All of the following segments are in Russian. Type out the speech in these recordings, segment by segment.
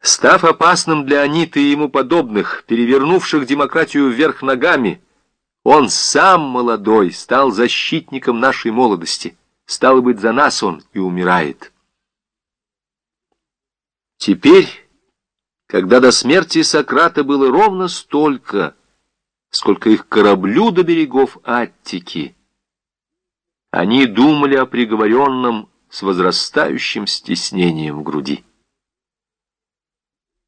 Став опасным для Аниты и ему подобных, перевернувших демократию вверх ногами, он сам молодой стал защитником нашей молодости. Стало быть, за нас он и умирает. Теперь, когда до смерти Сократа было ровно столько, сколько их кораблю до берегов Аттики, они думали о приговоренном с возрастающим стеснением в груди.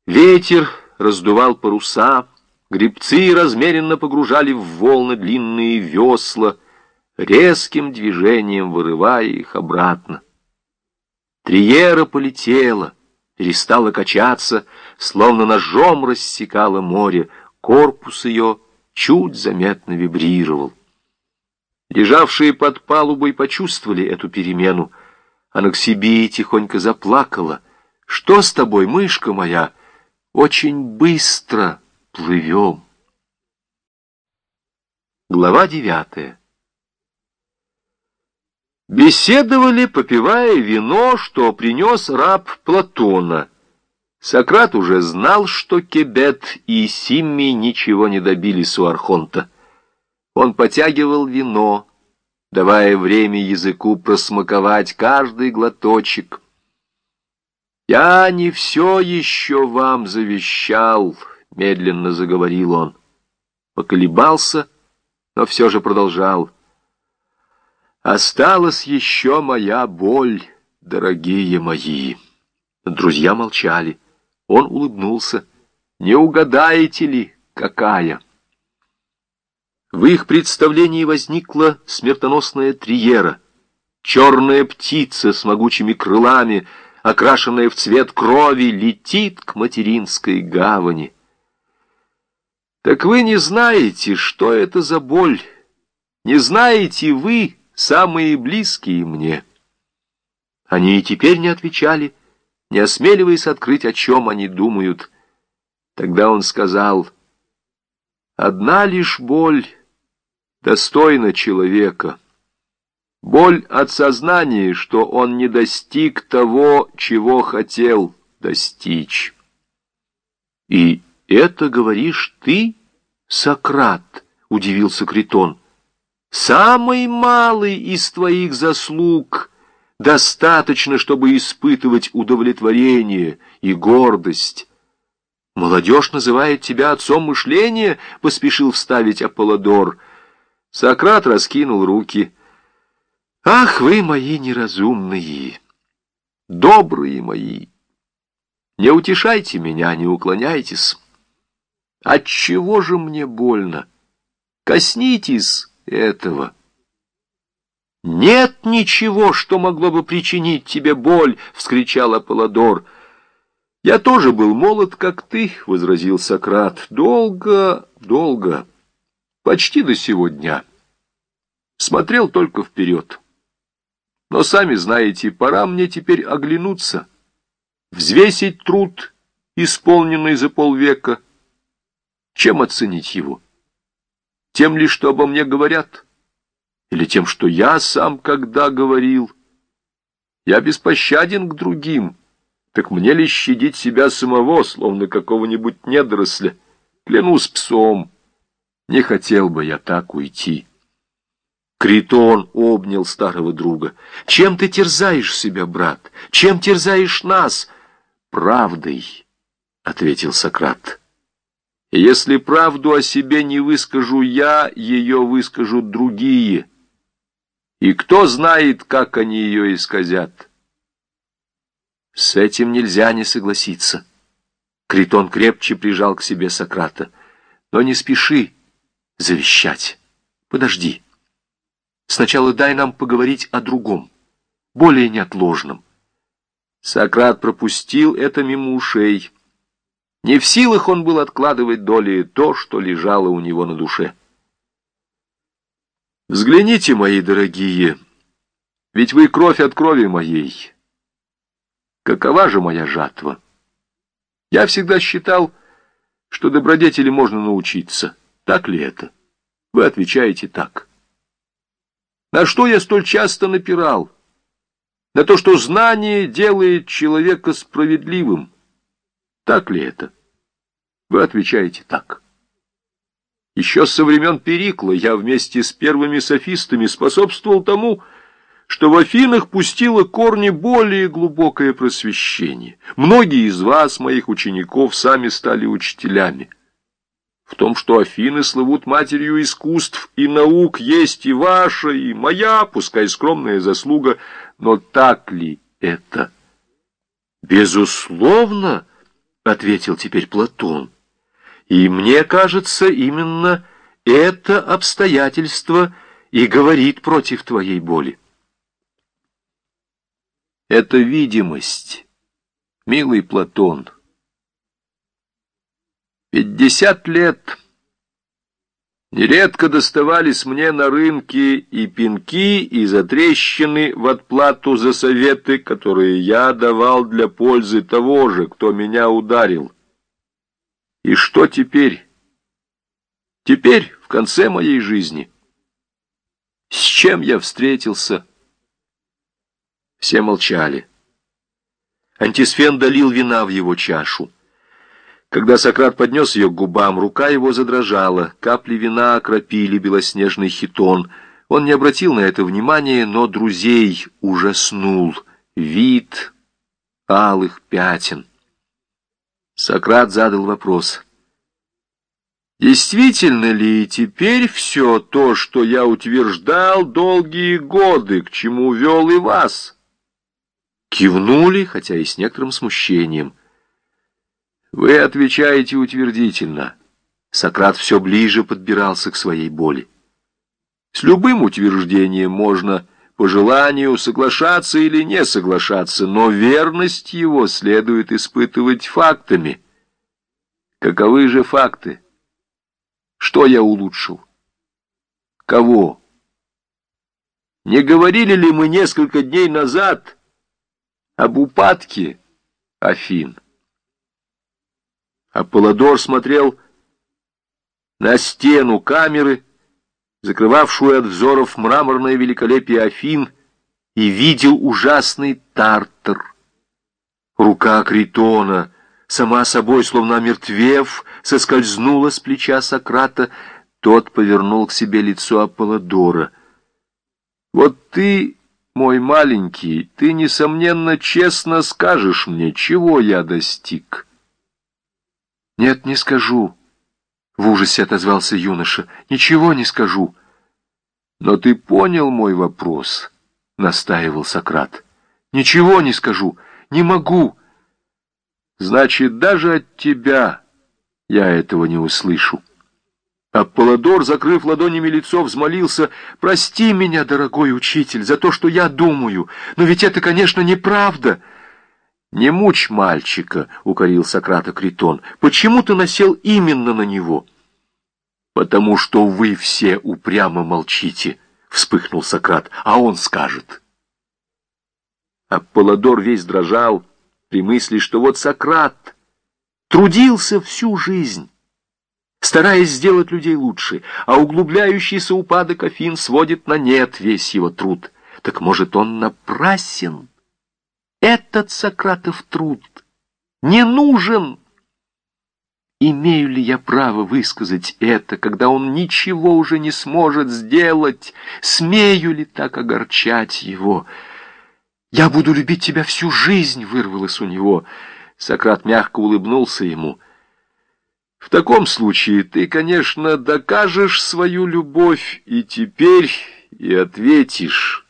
Ветер раздувал паруса, гребцы размеренно погружали в волны длинные весла, резким движением вырывая их обратно. Триера полетела, перестала качаться, словно ножом рассекала море, корпус ее чуть заметно вибрировал. Лежавшие под палубой почувствовали эту перемену. Анаксибия тихонько заплакала. «Что с тобой, мышка моя?» Очень быстро плывем. Глава девятая. Беседовали, попивая вино, что принес раб Платона. Сократ уже знал, что Кебет и Симми ничего не добились у Архонта. Он потягивал вино, давая время языку просмаковать каждый глоточек, «Я не все еще вам завещал», — медленно заговорил он. Поколебался, но все же продолжал. «Осталась еще моя боль, дорогие мои». Друзья молчали. Он улыбнулся. «Не угадаете ли, какая?» В их представлении возникла смертоносная триера. Черная птица с могучими крылами — окрашенная в цвет крови, летит к материнской гавани. Так вы не знаете, что это за боль. Не знаете вы, самые близкие мне. Они и теперь не отвечали, не осмеливаясь открыть, о чем они думают. Тогда он сказал, «Одна лишь боль достойна человека». Боль от сознания, что он не достиг того, чего хотел достичь. «И это говоришь ты, Сократ?» — удивился Критон. «Самый малый из твоих заслуг достаточно, чтобы испытывать удовлетворение и гордость». «Молодежь называет тебя отцом мышления», — поспешил вставить Аполлодор. Сократ раскинул руки — Ах, вы мои неразумные, добрые мои! Не утешайте меня, не уклоняйтесь. Отчего же мне больно? Коснитесь этого. «Нет ничего, что могло бы причинить тебе боль!» — вскричал Аполлодор. «Я тоже был молод, как ты», — возразил Сократ. «Долго, долго, почти до сего дня. Смотрел только вперед». Но сами знаете, пора мне теперь оглянуться, взвесить труд, исполненный за полвека. Чем оценить его? Тем ли, что обо мне говорят? Или тем, что я сам когда говорил? Я беспощаден к другим. Так мне ли щадить себя самого, словно какого-нибудь недоросля? Клянусь псом, не хотел бы я так уйти». Критон обнял старого друга. «Чем ты терзаешь себя, брат? Чем терзаешь нас?» «Правдой», — ответил Сократ. «Если правду о себе не выскажу я, ее выскажут другие. И кто знает, как они ее исказят?» С этим нельзя не согласиться. Критон крепче прижал к себе Сократа. «Но не спеши завещать. Подожди». Сначала дай нам поговорить о другом, более неотложном. Сократ пропустил это мимо ушей. Не в силах он был откладывать доли то, что лежало у него на душе. Взгляните, мои дорогие, ведь вы кровь от крови моей. Какова же моя жатва? Я всегда считал, что добродетели можно научиться. Так ли это? Вы отвечаете так. На что я столь часто напирал? На то, что знание делает человека справедливым. Так ли это? Вы отвечаете так. Еще со времен Перикла я вместе с первыми софистами способствовал тому, что в Афинах пустило корни более глубокое просвещение. Многие из вас, моих учеников, сами стали учителями. В том, что Афины слывут матерью искусств и наук, есть и ваша, и моя, пускай скромная заслуга, но так ли это? Безусловно, — ответил теперь Платон. И мне кажется, именно это обстоятельство и говорит против твоей боли. Это видимость, милый Платон. Пятьдесят лет нередко доставались мне на рынке и пинки, и затрещины в отплату за советы, которые я давал для пользы того же, кто меня ударил. И что теперь? Теперь, в конце моей жизни, с чем я встретился? Все молчали. Антисфен долил вина в его чашу. Когда Сократ поднес ее к губам, рука его задрожала, капли вина окропили белоснежный хитон. Он не обратил на это внимания, но друзей ужаснул вид алых пятен. Сократ задал вопрос. Действительно ли теперь все то, что я утверждал долгие годы, к чему вел и вас? Кивнули, хотя и с некоторым смущением. Вы отвечаете утвердительно. Сократ все ближе подбирался к своей боли. С любым утверждением можно по желанию соглашаться или не соглашаться, но верность его следует испытывать фактами. Каковы же факты? Что я улучшил? Кого? Не говорили ли мы несколько дней назад об упадке Афин? Аполлодор смотрел на стену камеры, закрывавшую от взоров мраморное великолепие Афин, и видел ужасный тартар. Рука Критона, сама собой, словно мертвев, соскользнула с плеча Сократа, тот повернул к себе лицо Аполлодора. «Вот ты, мой маленький, ты, несомненно, честно скажешь мне, чего я достиг». «Нет, не скажу», в ужасе отозвался юноша. Ничего не скажу. Но ты понял мой вопрос, настаивал Сократ. Ничего не скажу. Не могу. Значит, даже от тебя я этого не услышу. Аполлодор, закрыв ладонями лицо, взмолился, «Прости меня, дорогой учитель, за то, что я думаю, но ведь это, конечно, неправда». «Не мучь мальчика», — укорил Сократа Критон. «Почему ты насел именно на него?» «Потому что вы все упрямо молчите», — вспыхнул Сократ, — «а он скажет». Аполлодор весь дрожал при мысли, что вот Сократ трудился всю жизнь, стараясь сделать людей лучше, а углубляющийся упадок Афин сводит на нет весь его труд. Так может, он напрасен? Этот Сократов труд не нужен. Имею ли я право высказать это, когда он ничего уже не сможет сделать? Смею ли так огорчать его? «Я буду любить тебя всю жизнь», — вырвалось у него. Сократ мягко улыбнулся ему. «В таком случае ты, конечно, докажешь свою любовь и теперь и ответишь».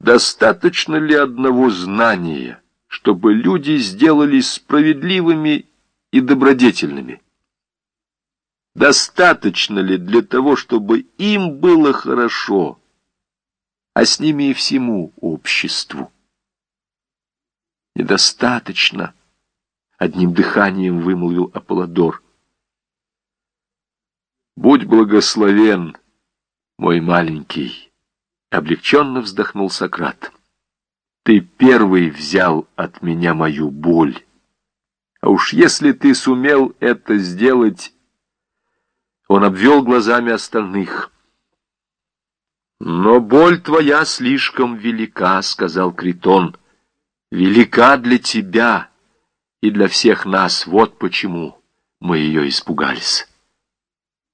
Достаточно ли одного знания, чтобы люди сделались справедливыми и добродетельными? Достаточно ли для того, чтобы им было хорошо, а с ними и всему обществу? Недостаточно, одним дыханием вымолвил Аполлодор. Будь благословен, мой маленький. Облегченно вздохнул Сократ. Ты первый взял от меня мою боль. А уж если ты сумел это сделать... Он обвел глазами остальных. «Но боль твоя слишком велика», — сказал Критон. «Велика для тебя, И для всех нас вот почему мы ее испугались.